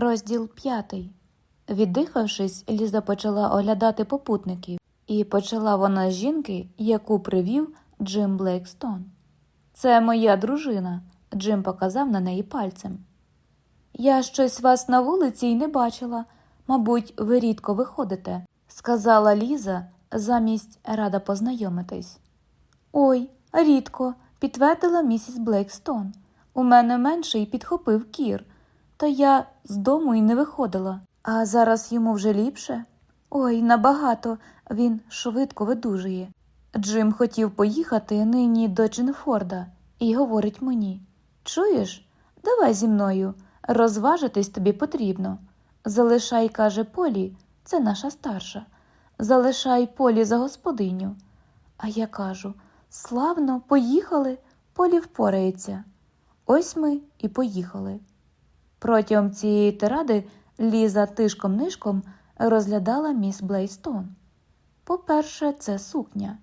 Розділ п'ятий. Віддихавшись, Ліза почала оглядати попутників, і почала вона з жінки, яку привів Джим Блейкстон. Це моя дружина, Джим показав на неї пальцем. Я щось вас на вулиці й не бачила. Мабуть, ви рідко виходите, сказала Ліза, замість рада познайомитись. Ой, рідко, підтвердила місіс Блейкстон. У мене менший підхопив кір, та я з дому й не виходила. А зараз йому вже ліпше? Ой, набагато, він швидко видужує. Джим хотів поїхати нині до Джинфорда і говорить мені Чуєш, давай зі мною, розважитись тобі потрібно. Залишай, каже Полі, це наша старша. Залишай Полі за господиню. А я кажу славно, поїхали, Полі впорається. Ось ми і поїхали. Протягом цієї тиради Ліза тишком нишком розглядала міс Блейстон. По-перше, це сукня.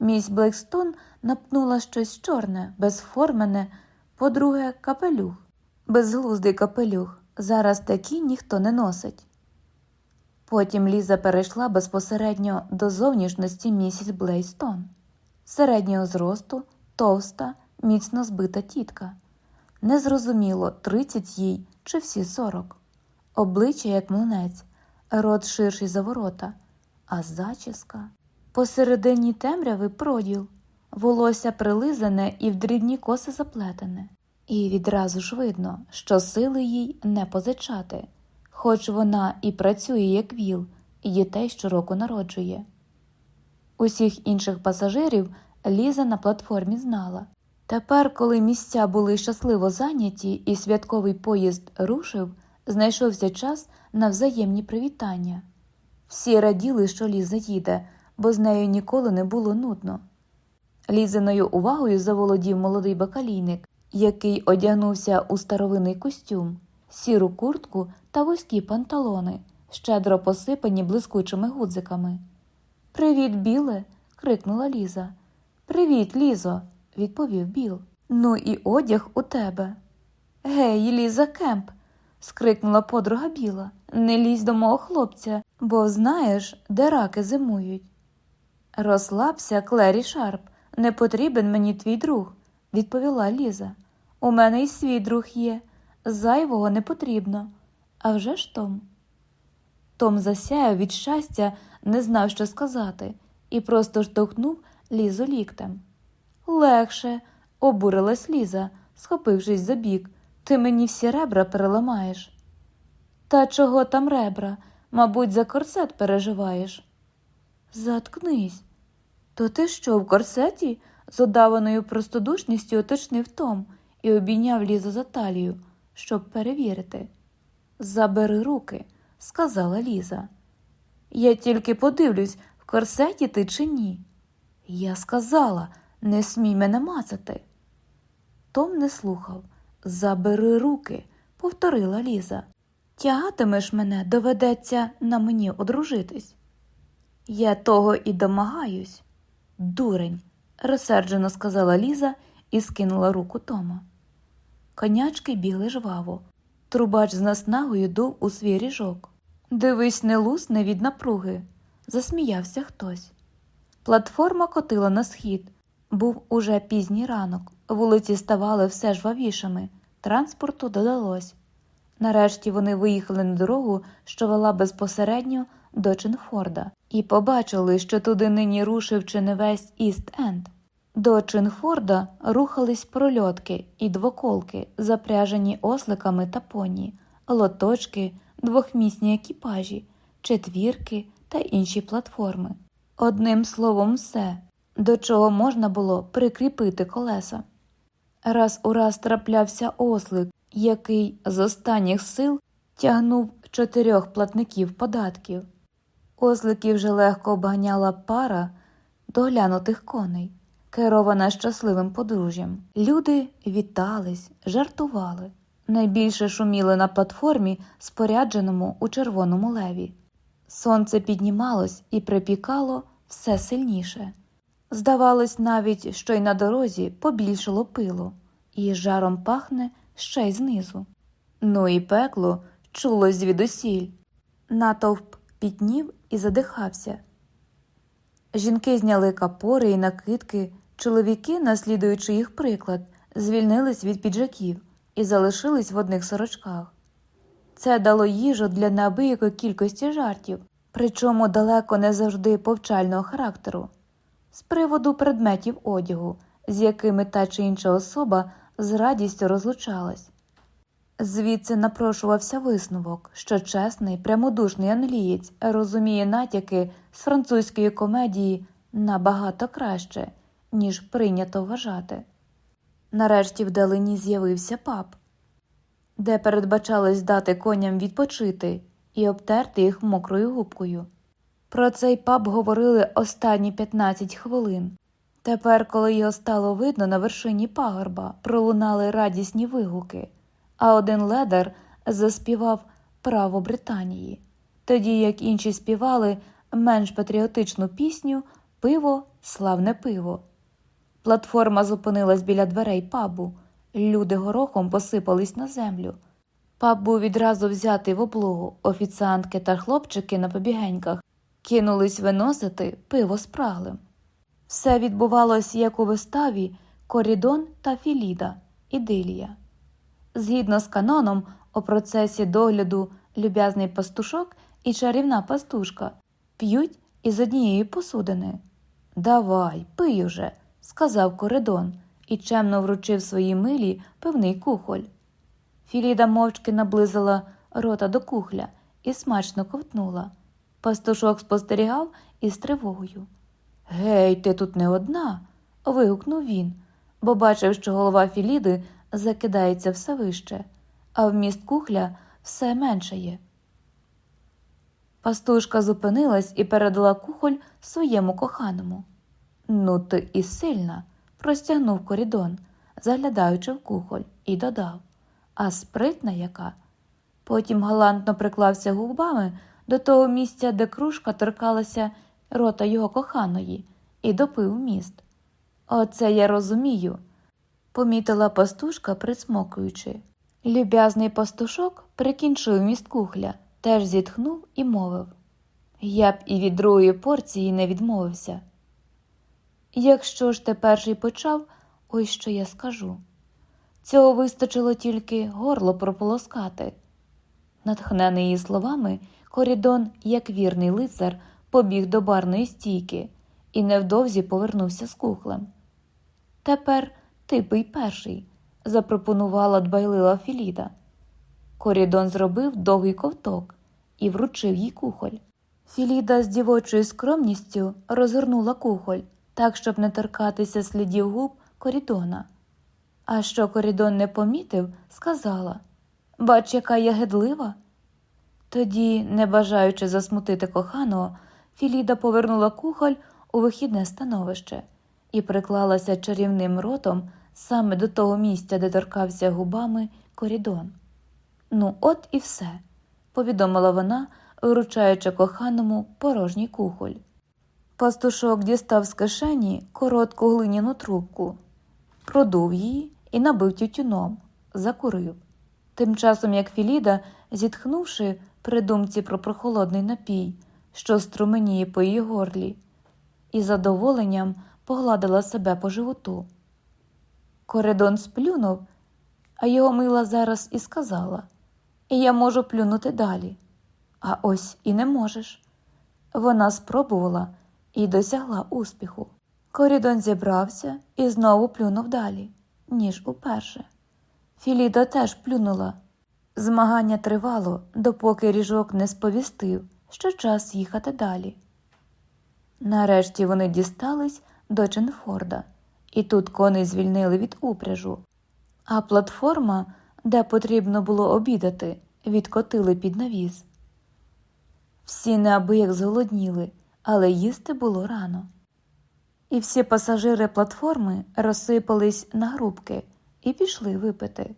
Міс Блейстон напнула щось чорне, безформене, по-друге, капелюх. Безглуздий капелюх. Зараз такі ніхто не носить. Потім Ліза перейшла безпосередньо до зовнішності місіс Блейстон, середнього зросту, товста, міцно збита тітка. Незрозуміло, тридцять їй чи всі сорок. Обличчя, як млинець, рот ширший за ворота, а зачіска. Посередині темряви проділ, волосся прилизане і в дрібні коси заплетене. І відразу ж видно, що сили їй не позичати, хоч вона і працює як віл, і дітей щороку народжує. Усіх інших пасажирів Ліза на платформі знала. Тепер, коли місця були щасливо зайняті і святковий поїзд рушив, знайшовся час на взаємні привітання. Всі раділи, що Ліза їде, бо з нею ніколи не було нудно. Лізиною увагою заволодів молодий бакалійник, який одягнувся у старовинний костюм, сіру куртку та вузькі панталони, щедро посипані блискучими гудзиками. Привіт, біле. крикнула Ліза. Привіт, Лізо, відповів Біл. Ну і одяг у тебе. Гей, Ліза Кемп. скрикнула подруга Біла. Не лізь до мого хлопця, бо знаєш, де раки зимують. Розслабся, Клері Шарп, не потрібен мені твій друг, відповіла Ліза. У мене й свій друг є, зайвого не потрібно. А вже ж Том. Том засяяв від щастя, не знав, що сказати, і просто штовхнув Лізу ліктем. Легше, обурилась Ліза, схопившись за бік. Ти мені всі ребра переламаєш. Та чого там ребра? Мабуть, за корсет переживаєш. Заткнись. То ти що, в корсеті? з удаваною простодушністю уточнив Том і обійняв Лізу за талію, щоб перевірити. Забери руки, сказала Ліза. Я тільки подивлюсь, в корсеті ти чи ні. Я сказала, не смій мене мацати. Том не слухав. Забери руки, повторила Ліза. Тягатимеш мене, доведеться на мені одружитись. Я того і домагаюсь. Дурень, розсерджено сказала Ліза і скинула руку Тома. Конячки бігли жваво. Трубач з наснагою дув у свій ріжок. Дивись, не лусне від напруги, засміявся хтось. Платформа котила на схід. Був уже пізній ранок, вулиці ставали все жвавішими, транспорту додалось. Нарешті вони виїхали на дорогу, що вела безпосередньо до Чинфорда, і побачили, що туди нині рушив чи не весь Іст-Енд. До Чинфорда рухались прольотки і двоколки, запряжені осликами та поні, лоточки, двохмісні екіпажі, четвірки та інші платформи. Одним словом, все, до чого можна було прикріпити колеса. Раз у раз траплявся ослик, який з останніх сил тягнув чотирьох платників податків. Осликів вже легко обганяла пара доглянутих коней, керована щасливим подружжям. Люди вітались, жартували. Найбільше шуміли на платформі, спорядженому у червоному леві. Сонце піднімалось і припікало все сильніше. Здавалось навіть, що й на дорозі побільшало пилу, і жаром пахне ще й знизу. Ну і пекло, чулось звідусіль. Натовп пітнів і задихався. Жінки зняли капори і накидки, чоловіки, наслідуючи їх приклад, звільнились від піджаків і залишились в одних сорочках. Це дало їжу для неабиякої кількості жартів, причому далеко не завжди повчального характеру, з приводу предметів одягу, з якими та чи інша особа з радістю розлучалась. Звідси напрошувався висновок, що чесний, прямодушний англієць розуміє натяки з французької комедії набагато краще, ніж прийнято вважати. Нарешті вдалині з'явився пап, де передбачалось дати коням відпочити і обтерти їх мокрою губкою. Про цей паб говорили останні 15 хвилин. Тепер, коли його стало видно на вершині пагорба, пролунали радісні вигуки а один ледар заспівав Право Британії, тоді як інші співали менш патріотичну пісню Пиво, славне пиво. Платформа зупинилась біля дверей пабу. Люди горохом посипались на землю. Паб був відразу взятий в облогу. Офіціантки та хлопчики на побігеньках кинулись виносити пиво спраглим. Все відбувалось як у виставі Корідон та Філіда, Ідилія. Згідно з каноном, у процесі догляду люб'язний пастушок і чарівна пастушка п'ють із однієї посудини. Давай, пий уже, сказав Коридон і чемно вручив своїй милі певний кухоль. Філіда мовчки наблизила рота до кухля і смачно ковтнула. Пастушок спостерігав із тривогою. Гей, ти тут не одна. вигукнув він, бо бачив, що голова Філіди закидається все вище, а вміст кухля все меншає. Пастушка зупинилась і передала кухоль своєму коханому. Ну, ти і сильна, простягнув корідон, заглядаючи в кухоль, і додав А спритна яка. Потім галантно приклався губами до того місця, де кружка торкалася рота його коханої, і допив міст. Оце я розумію помітила пастушка, присмокуючи. Люб'язний пастушок прикінчив міст кухля, теж зітхнув і мовив Я б і від другої порції не відмовився. Якщо ж ти перший почав, ось що я скажу. Цього вистачило тільки горло прополоскати. Натхнений її словами, Корідон, як вірний лицар, побіг до барної стійки і невдовзі повернувся з кухлем. Тепер ти пий перший, запропонувала дбайлива Філіда. Корідон зробив довгий ковток і вручив їй кухоль. Філіда з дівочою скромністю розгорнула кухоль так, щоб не торкатися слідів губ корідона. А що корідон не помітив, сказала Бач, яка я гидлива. Тоді, не бажаючи засмутити коханого, Філіда повернула кухоль у вихідне становище і приклалася чарівним ротом саме до того місця, де торкався губами корідон. Ну, от і все, повідомила вона, вручаючи коханому порожній кухоль. Пастушок дістав з кишені коротку глиняну трубку, продув її і набив тютюном, закурив. Тим часом, як Філіда, зітхнувши при думці про прохолодний напій, що струменіє по її горлі, і задоволенням погладила себе по животу. Коридон сплюнув, а його мила зараз і сказала я можу плюнути далі. А ось і не можеш. Вона спробувала і досягла успіху. Корідон зібрався і знову плюнув далі, ніж уперше. Філіда теж плюнула. Змагання тривало, допоки ріжок не сповістив, що час їхати далі. Нарешті вони дістались до Ченфорда і тут коней звільнили від упряжу, а платформа, де потрібно було обідати, відкотили під навіс. Всі неабияк зголодніли, але їсти було рано. І всі пасажири платформи розсипались на грубки і пішли випити.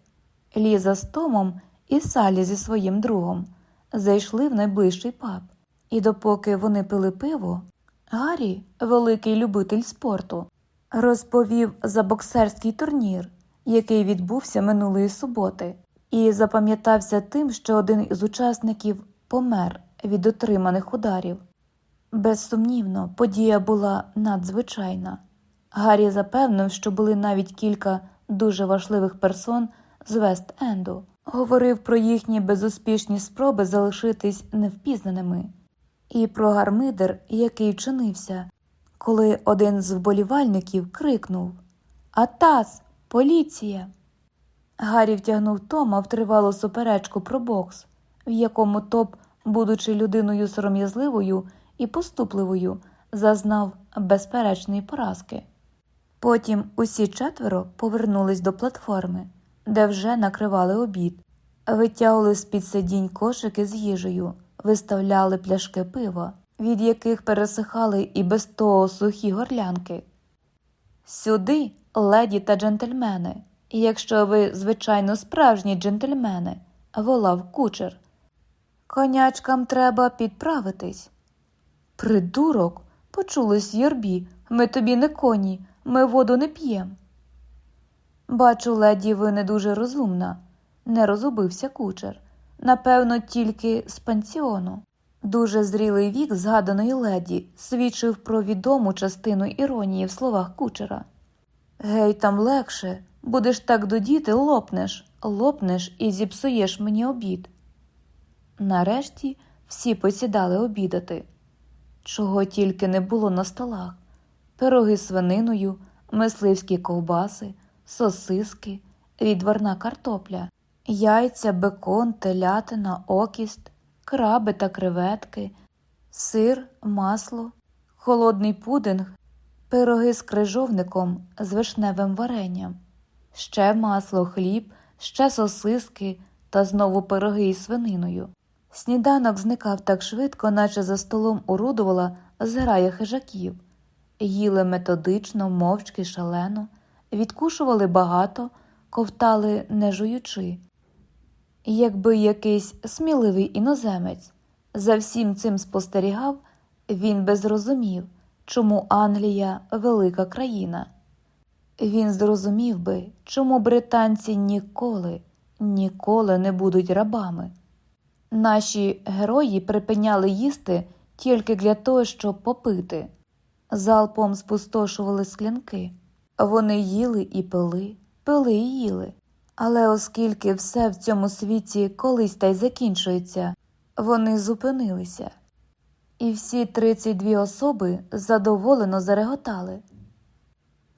Ліза з Томом і Салі зі своїм другом зайшли в найближчий паб, і допоки вони пили пиво, Гаррі, великий любитель спорту, розповів за боксерський турнір, який відбувся минулої суботи, і запам'ятався тим, що один із учасників помер від отриманих ударів. Безсумнівно, подія була надзвичайна. Гаррі запевнив, що були навіть кілька дуже важливих персон з Вест-Енду. Говорив про їхні безуспішні спроби залишитись невпізнаними, і про гармидер, який вчинився, коли один з вболівальників крикнув Атас, поліція! Гаррі втягнув Тома в тривалу суперечку про бокс, в якому топ, будучи людиною сором'язливою і поступливою, зазнав безперечної поразки. Потім усі четверо повернулись до платформи, де вже накривали обід, витягли з під сидінь кошики з їжею, виставляли пляшки пива, від яких пересихали і без того сухі горлянки. Сюди, леді та джентльмени, якщо ви, звичайно, справжні джентльмени, волав кучер. Конячкам треба підправитись. Придурок, почулось Йорбі, ми тобі не коні, ми воду не п'єм. Бачу, леді, ви не дуже розумна, не розубився кучер. Напевно, тільки з пансіону. Дуже зрілий вік згаданої леді свідчив про відому частину іронії в словах кучера. Гей, там легше, будеш так додіти, лопнеш, лопнеш і зіпсуєш мені обід. Нарешті всі посідали обідати, чого тільки не було на столах пироги з свининою, мисливські ковбаси, сосиски, відварна картопля, яйця, бекон, телятина, окіст, краби та креветки, сир, масло, холодний пудинг, пироги з крижовником з вишневим варенням, ще масло, хліб, ще сосиски та знову пироги із свининою. Сніданок зникав так швидко, наче за столом урудувала зграя хижаків, їли методично, мовчки, шалено, відкушували багато, ковтали не жуючи. Якби якийсь сміливий іноземець за всім цим спостерігав, він би зрозумів, чому Англія велика країна. Він зрозумів би, чому британці ніколи, ніколи не будуть рабами. Наші герої припиняли їсти тільки для того, щоб попити, залпом спустошували склянки. Вони їли і пили, пили і їли. Але оскільки все в цьому світі колись та й закінчується, вони зупинилися. І всі 32 особи задоволено зареготали.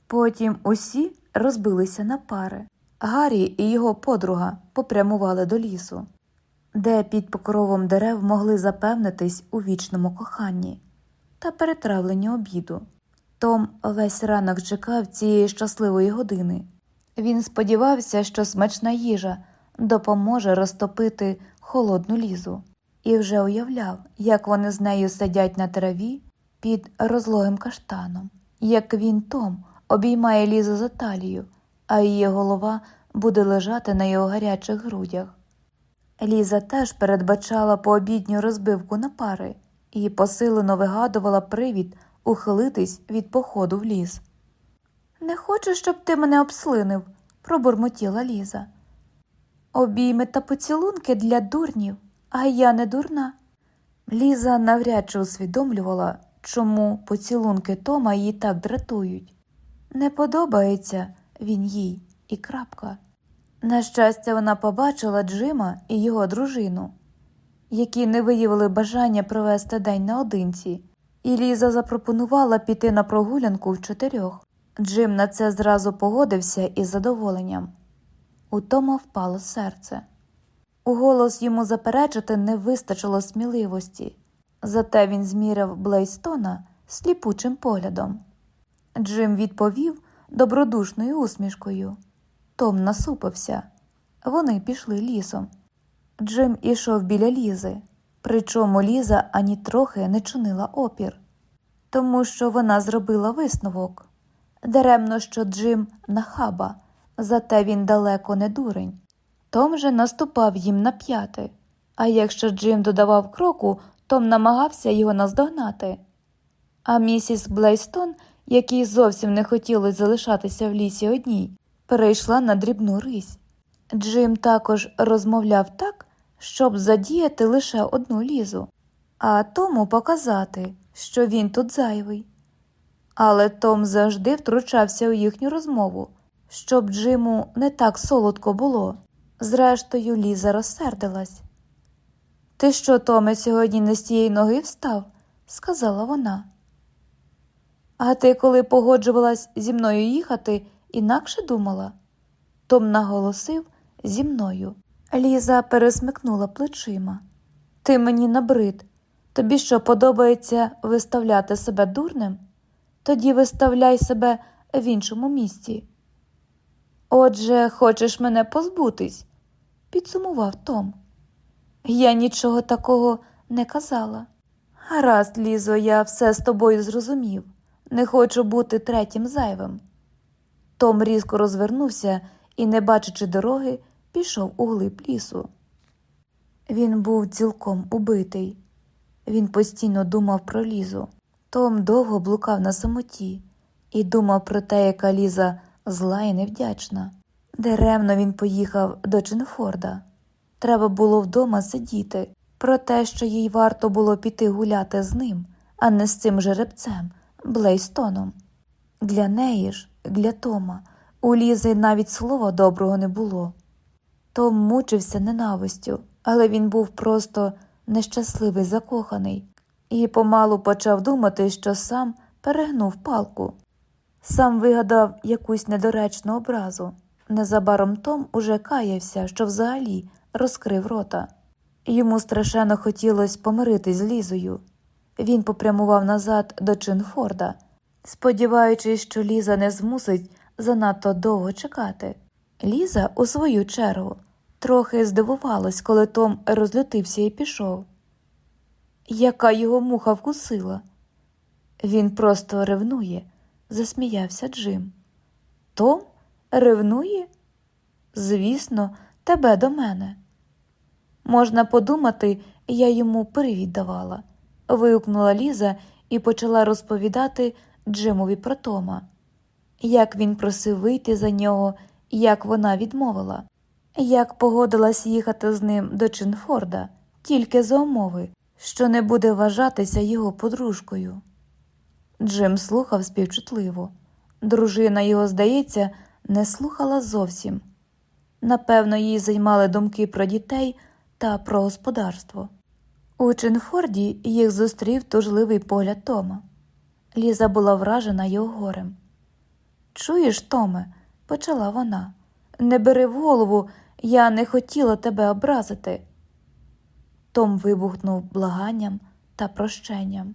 Потім усі розбилися на пари. Гаррі і його подруга попрямували до лісу, де під покровом дерев могли запевнитись у вічному коханні та перетравленні обіду. Том весь ранок чекав цієї щасливої години. Він сподівався, що смачна їжа допоможе розтопити холодну лізу, і вже уявляв, як вони з нею сидять на траві під розлогим каштаном, як він Том обіймає лізу за талію, а її голова буде лежати на його гарячих грудях. Ліза теж передбачала пообідню розбивку на пари і посилено вигадувала привід ухилитись від походу в ліс. Не хочу, щоб ти мене обслинив, пробурмотіла Ліза. Обійми та поцілунки для дурнів, а я не дурна. Ліза навряд чи усвідомлювала, чому поцілунки Тома її так дратують. Не подобається він їй і крапка. На щастя, вона побачила Джима і його дружину, які не виявили бажання провести день наодинці, і Ліза запропонувала піти на прогулянку в чотирьох. Джим на це зразу погодився із задоволенням. У Тома впало серце. У голос йому заперечити не вистачило сміливості, зате він зміряв Блейстона сліпучим поглядом. Джим відповів добродушною усмішкою. Том насупився. Вони пішли лісом. Джим ішов біля Лізи, причому Ліза ані трохи не чинила опір, тому що вона зробила висновок. Даремно, що Джим нахаба, зате він далеко не дурень. Том же наступав їм на п'яти, а якщо Джим додавав кроку, Том намагався його наздогнати. А місіс Блейстон, якій зовсім не хотілося залишатися в лісі одній, перейшла на дрібну рись. Джим також розмовляв так, щоб задіяти лише одну лізу, а тому показати, що він тут зайвий. Але Том завжди втручався у їхню розмову, щоб Джиму не так солодко було. Зрештою, Ліза розсердилась. Ти що, Томе, сьогодні не з тієї ноги встав? сказала вона. А ти, коли погоджувалась зі мною їхати, інакше думала? Том наголосив зі мною. Ліза пересмикнула плечима. Ти мені набрид. Тобі що подобається виставляти себе дурним? Тоді виставляй себе в іншому місці. Отже, хочеш мене позбутись, підсумував Том. Я нічого такого не казала. Гаразд, Лізо, я все з тобою зрозумів. Не хочу бути третім зайвим. Том різко розвернувся і, не бачачи дороги, пішов у глиб лісу. Він був цілком убитий. Він постійно думав про Лізу. Том довго блукав на самоті і думав про те, яка Ліза зла і невдячна. Даремно він поїхав до Чинфорда. Треба було вдома сидіти, про те, що їй варто було піти гуляти з ним, а не з цим жеребцем, Блейстоном. Для неї ж, для Тома, у Лізи навіть слова доброго не було. Том мучився ненавистю, але він був просто нещасливий закоханий і помалу почав думати, що сам перегнув палку. Сам вигадав якусь недоречну образу. Незабаром Том уже каявся, що взагалі розкрив рота. Йому страшенно хотілося помиритись з Лізою. Він попрямував назад до Чинфорда, сподіваючись, що Ліза не змусить занадто довго чекати. Ліза, у свою чергу, трохи здивувалась, коли Том розлютився і пішов. Яка його муха вкусила? Він просто ревнує, засміявся Джим. Том ревнує? Звісно, тебе до мене. Можна подумати, я йому привід давала, вигукнула Ліза і почала розповідати Джимові про Тома, як він просив вийти за нього, як вона відмовила, як погодилась їхати з ним до Чинфорда, тільки за умови, що не буде вважатися його подружкою. Джим слухав співчутливо. Дружина його, здається, не слухала зовсім. Напевно, їй займали думки про дітей та про господарство. У Чинфорді їх зустрів тужливий погляд Тома. Ліза була вражена його горем. Чуєш, Томе, почала вона, не бери в голову, я не хотіла тебе образити. Том вибухнув благанням та прощенням.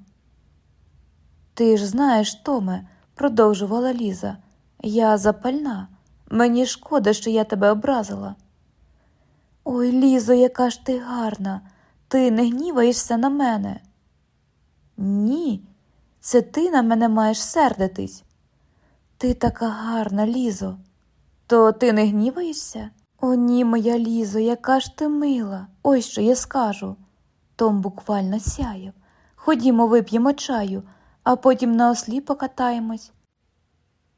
Ти ж знаєш, Томе, продовжувала Ліза, я запальна. Мені шкода, що я тебе образила. Ой, Лізо, яка ж ти гарна, ти не гніваєшся на мене. Ні, це ти на мене маєш сердитись. Ти така гарна, Лізо. То ти не гніваєшся? О, ні, моя Лізо, яка ж ти мила. Ось що я скажу. Том буквально сяяв. Ходімо, вип'ємо чаю, а потім на ослі покатаємось.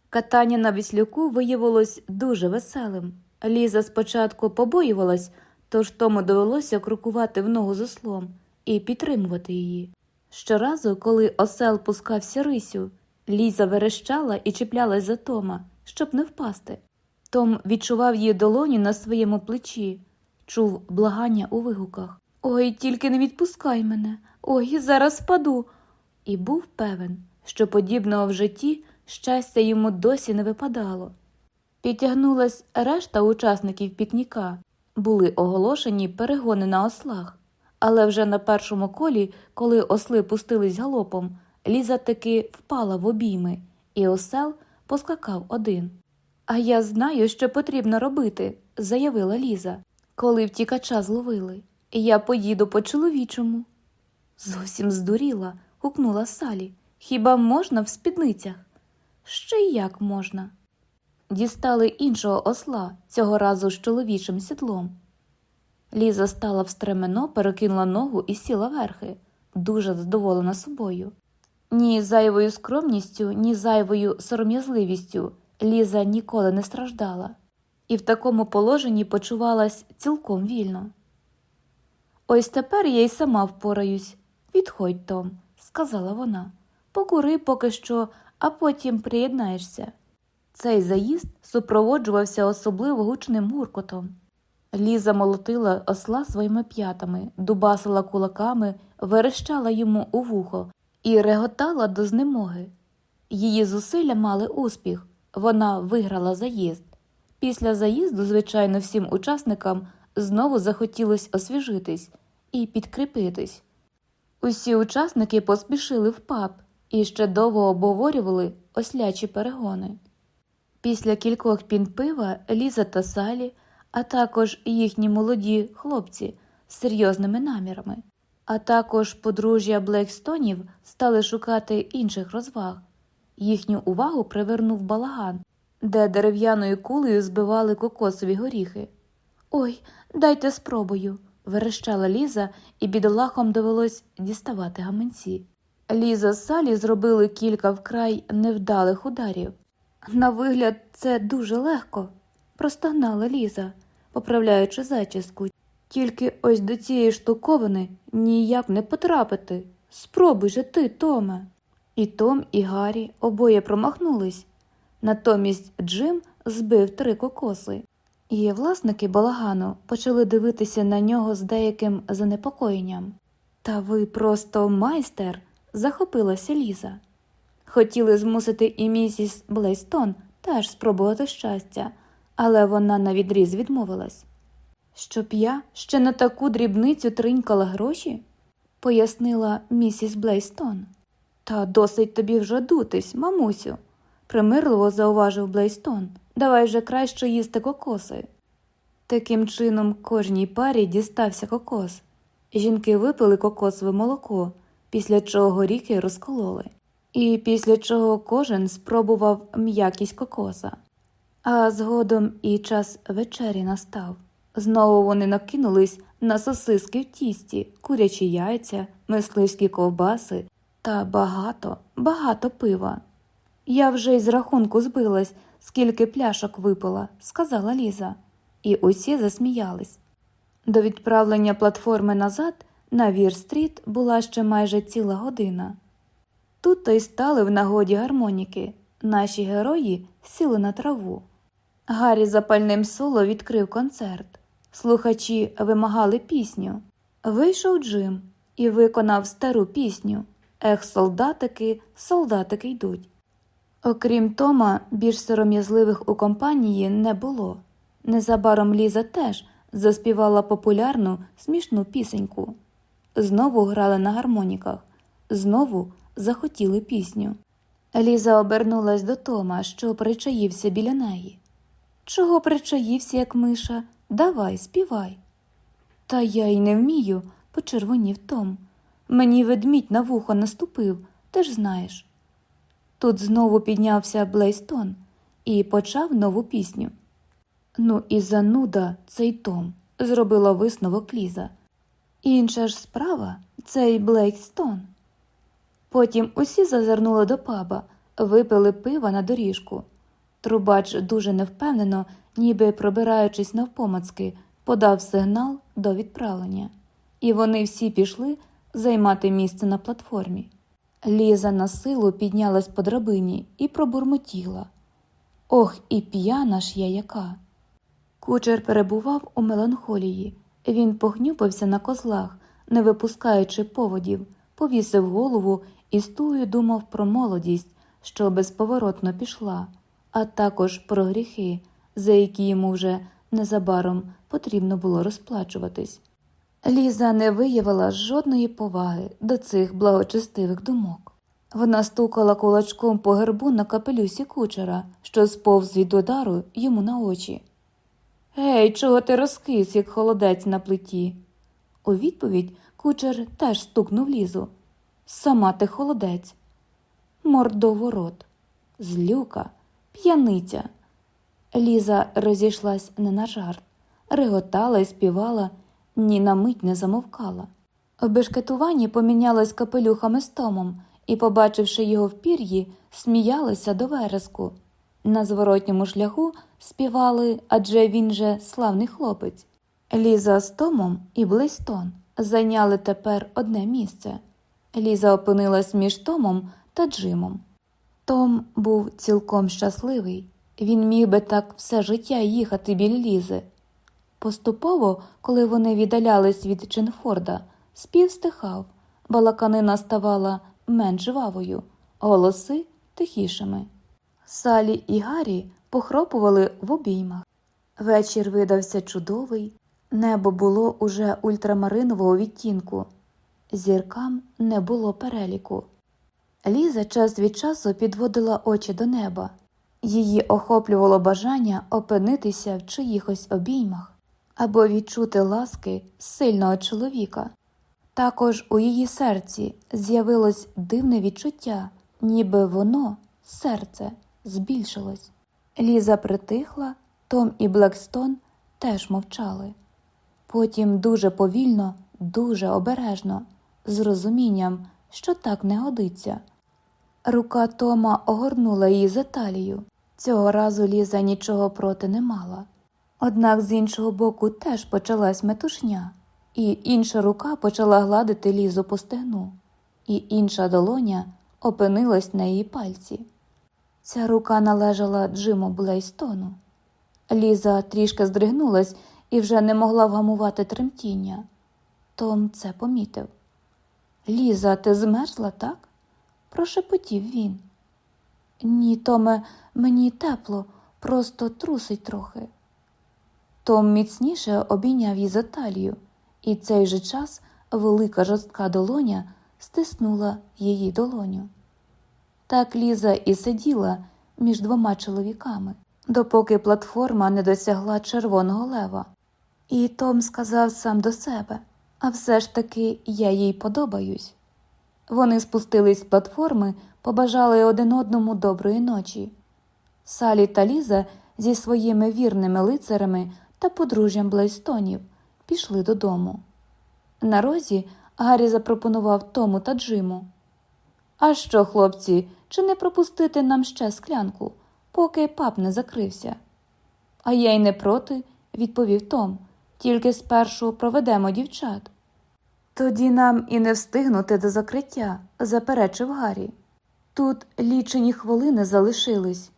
Катання на віслюку виявилось дуже веселим. Ліза спочатку побоювалась, тож тому довелося крокувати в ногу з ослом і підтримувати її. Щоразу, коли осел пускався рисю, Ліза верещала і чіплялась за Тома, щоб не впасти. Том відчував її долоні на своєму плечі, чув благання у вигуках Ой, тільки не відпускай мене, ой, зараз впаду. І був певен, що подібного в житті щастя йому досі не випадало. Підтягнулась решта учасників пікніка, були оголошені перегони на ослах, але вже на першому колі, коли осли пустились галопом, Ліза таки впала в обійми, і осел поскакав один. А я знаю, що потрібно робити, заявила Ліза, коли втікача зловили. Я поїду по чоловічому. Зовсім здуріла, гукнула Салі. Хіба можна в спідницях? Ще й як можна. Дістали іншого осла, цього разу з чоловічим сідлом. Ліза стала в стремено, перекинула ногу і сіла верхи, дуже задоволена собою. Ні зайвою скромністю, ні зайвою сором'язливістю Ліза ніколи не страждала. і в такому положенні почувалась цілком вільно. Ось тепер я й сама впораюсь. Відходь, Том, сказала вона. Покури поки що, а потім приєднаєшся. Цей заїзд супроводжувався особливо гучним гуркотом. Ліза молотила осла своїми п'ятами, дубасила кулаками, верещала йому у вухо і реготала до знемоги. Її зусилля мали успіх, вона виграла заїзд. Після заїзду, звичайно, всім учасникам знову захотілось освіжитись і підкріпитись. Усі учасники поспішили в паб і ще довго обговорювали ослячі перегони. Після кількох пін пива Ліза та Салі, а також їхні молоді хлопці з серйозними намірами, а також подружжя Блекстонів стали шукати інших розваг. Їхню увагу привернув балаган, де дерев'яною кулею збивали кокосові горіхи. Ой, дайте спробую, верещала Ліза, і бідолахам довелось діставати гаманці. Ліза з Салі зробили кілька вкрай невдалих ударів. На вигляд, це дуже легко, простогнала Ліза, поправляючи зачіску. Тільки ось до цієї штуковини ніяк не потрапити. Спробуй же ти, Томе. І Том, і Гаррі обоє промахнулись. Натомість Джим збив три кокоси, і власники балагану почали дивитися на нього з деяким занепокоєнням. Та ви просто майстер, захопилася Ліза. Хотіли змусити і місіс Блейстон теж спробувати щастя, але вона навідріз відмовилась. Щоб я ще на таку дрібницю тринькала гроші, пояснила місіс Блейстон. Та досить тобі вже дутись, мамусю, примирливо зауважив Блейстон. Давай вже краще їсти кокоси. Таким чином, кожній парі дістався кокос. Жінки випили кокосове молоко, після чого горіхи розкололи, і після чого кожен спробував м'якість кокоса. А згодом і час вечері настав. Знову вони накинулись на сосиски в тісті, курячі яйця, мисливські ковбаси та багато, багато пива. Я вже із рахунку збилась, скільки пляшок випила, сказала Ліза, і усі засміялись. До відправлення платформи назад на Вір-стріт була ще майже ціла година. Тут то й стали в нагоді гармоніки. Наші герої сіли на траву. Гаррі запальним соло відкрив концерт. Слухачі вимагали пісню. Вийшов Джим і виконав стару пісню Ех, солдатики, солдатики йдуть. Окрім Тома, більш сором'язливих у компанії не було. Незабаром Ліза теж заспівала популярну смішну пісеньку. Знову грали на гармоніках, знову захотіли пісню. Ліза обернулась до Тома, що причаївся біля неї. Чого причаївся, як миша? Давай, співай. Та я й не вмію, почервонів Том. Мені ведмідь на вухо наступив, ти ж знаєш. Тут знову піднявся Блейстон і почав нову пісню. Ну, і зануда цей Том, зробила висновок Ліза. Інша ж справа цей Блейстон. Потім усі зазирнули до паба, випили пива на доріжку. Трубач дуже невпевнено, ніби пробираючись навпомацки, подав сигнал до відправлення, і вони всі пішли займати місце на платформі. Ліза на силу піднялась по драбині і пробурмотіла. Ох, і п'яна ж я яка. Кучер перебував у меланхолії. Він похнюпився на козлах, не випускаючи поводів, повісив голову і стую думав про молодість, що безповоротно пішла, а також про гріхи, за які йому вже незабаром потрібно було розплачуватись. Ліза не виявила жодної поваги до цих благочестивих думок. Вона стукала кулачком по гербу на капелюсі кучера, що сповз від удару йому на очі. Гей, чого ти розкис, як холодець на плиті? У відповідь кучер теж стукнув лізу. Сама ти холодець. Мордоворот, злюка, п'яниця. Ліза розійшлась не на жарт, реготала і співала ні на мить не замовкала. В бешкетуванні помінялась капелюхами з Томом і, побачивши його в пір'ї, сміялася до вереску. На зворотньому шляху співали, адже він же славний хлопець. Ліза з Томом і Блейстон зайняли тепер одне місце. Ліза опинилась між Томом та Джимом. Том був цілком щасливий. Він міг би так все життя їхати біля Лізи. Поступово, коли вони віддалялись від Ченфорда, спів стихав, балаканина ставала менш жвавою, голоси тихішими. Салі і Гаррі похропували в обіймах. Вечір видався чудовий, небо було уже ультрамаринового відтінку, зіркам не було переліку. Ліза час від часу підводила очі до неба. Її охоплювало бажання опинитися в чиїхось обіймах або відчути ласки сильного чоловіка. Також у її серці з'явилось дивне відчуття, ніби воно, серце, збільшилось. Ліза притихла, Том і Блекстон теж мовчали. Потім дуже повільно, дуже обережно, з розумінням, що так не годиться. Рука Тома огорнула її за талію. Цього разу Ліза нічого проти не мала. Однак з іншого боку теж почалась метушня, і інша рука почала гладити лізу по стегну, і інша долоня опинилась на її пальці. Ця рука належала Джиму Блейстону. Ліза трішки здригнулась і вже не могла вгамувати тремтіння. Том це помітив. Ліза, ти змерзла, так? прошепотів він. Ні, Томе, мені тепло, просто трусить трохи. Том міцніше обійняв її за талію, і цей же час велика жорстка долоня стиснула її долоню. Так Ліза і сиділа між двома чоловіками, допоки платформа не досягла червоного лева. І Том сказав сам до себе а все ж таки я їй подобаюсь. Вони спустились з платформи, побажали один одному доброї ночі. Салі та Ліза зі своїми вірними лицарями та подружжям Блейстонів пішли додому. На розі Гаррі запропонував Тому та Джиму. А що, хлопці, чи не пропустити нам ще склянку, поки пап не закрився? А я й не проти, відповів Том, тільки спершу проведемо дівчат. Тоді нам і не встигнути до закриття, заперечив Гаррі. Тут лічені хвилини залишились.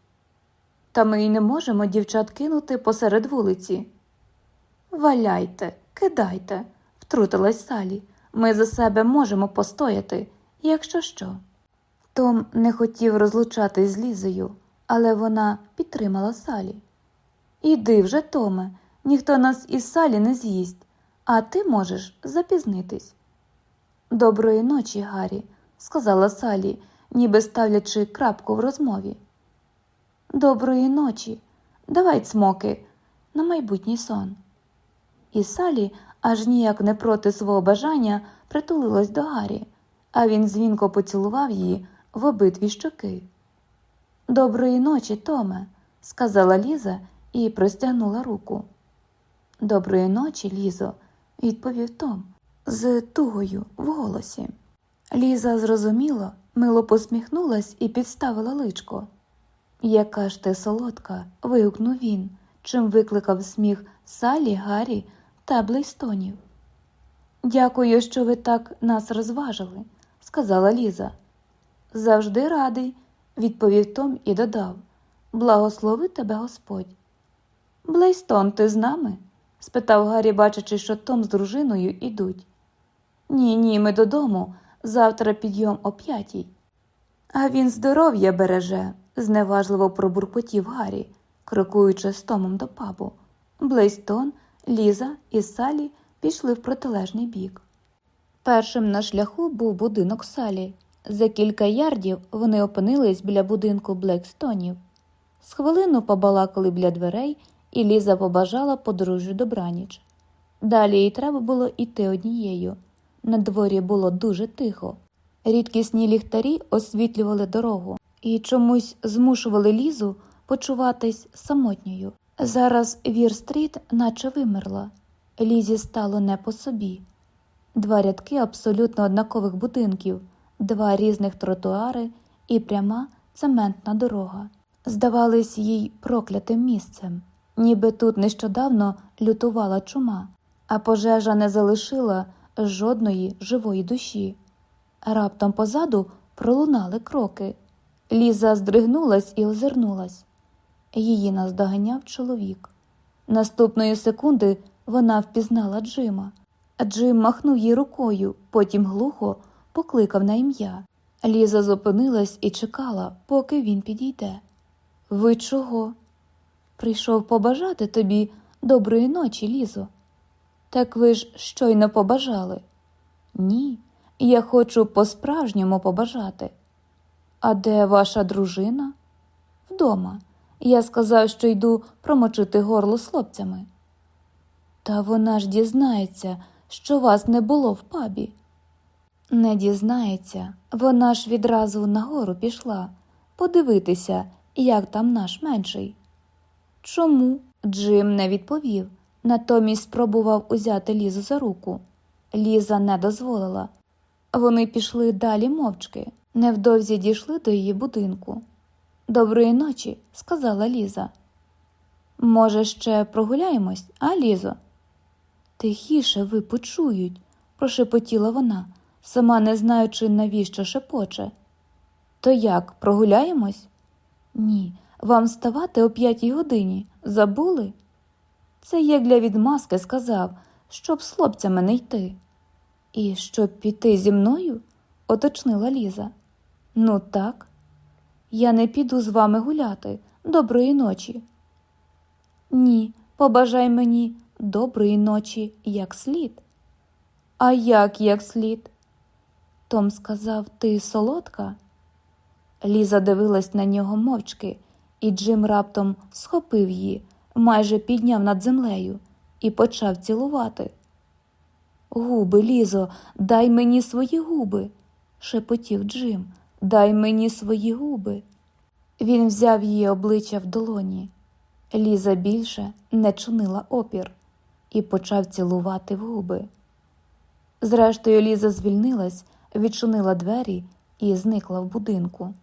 Та ми й не можемо дівчат кинути посеред вулиці. Валяйте, кидайте, втрутилась Салі. Ми за себе можемо постояти, якщо що. Том не хотів розлучатись з Лізою, але вона підтримала Салі. Іди вже, Томе, ніхто нас із Салі не з'їсть, а ти можеш запізнитись. Доброї ночі, Гаррі, сказала Салі, ніби ставлячи крапку в розмові. Доброї ночі, давай цмоки на майбутній сон. І Салі, аж ніяк не проти свого бажання, притулилась до Гаррі, а він дзвінко поцілував її в обидві щоки. Доброї ночі, Томе, сказала Ліза і простягнула руку. Доброї ночі, Лізо, відповів Том з тугою в голосі. Ліза зрозуміло, мило посміхнулась і підставила личко. Яка ж ти солодка. вигукнув він, чим викликав сміх Салі, Гаррі та Блейстонів. Дякую, що ви так нас розважили, сказала Ліза. Завжди радий, відповів Том і додав Благослови тебе Господь. Блейстон, ти з нами? спитав Гаррі, бачачи, що Том з дружиною ідуть. Ні, ні, ми додому. Завтра підйом о п'ятій. А він здоров'я береже, зневажливо пробуркотів Гаррі, крокуючи з Томом до пабу. Блейстон, Ліза і Салі пішли в протилежний бік. Першим на шляху був будинок Салі. За кілька ярдів вони опинились біля будинку Блекстонів. З хвилину побалакали біля дверей, і Ліза побажала подружжю добраніч. Далі їй треба було йти однією. На дворі було дуже тихо. Рідкісні ліхтарі освітлювали дорогу і чомусь змушували Лізу почуватись самотньою. Зараз Вір-стріт наче вимерла, Лізі стало не по собі. Два рядки абсолютно однакових будинків, два різних тротуари і пряма цементна дорога. здавались їй проклятим місцем, ніби тут нещодавно лютувала чума, а пожежа не залишила жодної живої душі. Раптом позаду пролунали кроки. Ліза здригнулась і озирнулась. Її наздоганяв чоловік. Наступної секунди вона впізнала Джима. Джим махнув їй рукою, потім глухо покликав на ім'я. Ліза зупинилась і чекала, поки він підійде. Ви чого? Прийшов побажати тобі доброї ночі, Лізо. Так ви ж щойно побажали. Ні, я хочу по-справжньому побажати. А де ваша дружина? Вдома. Я сказав, що йду промочити горло хлопцями. Та вона ж дізнається, що вас не було в пабі. Не дізнається, вона ж відразу нагору пішла подивитися, як там наш менший. Чому? Джим не відповів, натомість спробував узяти Лізу за руку. Ліза не дозволила. Вони пішли далі мовчки, невдовзі дійшли до її будинку. Доброї ночі, сказала Ліза. Може, ще прогуляємось, а, Лізо? Тихіше ви почують, прошепотіла вона, сама не знаючи, навіщо шепоче. То як, прогуляємось? Ні, вам вставати о п'ятій годині. Забули? Це я для відмазки сказав, щоб з хлопцями не йти. І щоб піти зі мною? оточнила Ліза. Ну так. Я не піду з вами гуляти. Доброї ночі. Ні, побажай мені доброї ночі, як слід. А як як слід? Том сказав, ти солодка. Ліза дивилась на нього мовчки, і Джим раптом схопив її, майже підняв над землею і почав цілувати. Губи, Лізо, дай мені свої губи, шепотів Джим, дай мені свої губи. Він взяв її обличчя в долоні. Ліза більше не чинила опір і почав цілувати в губи. Зрештою, Ліза звільнилась, відчинила двері і зникла в будинку.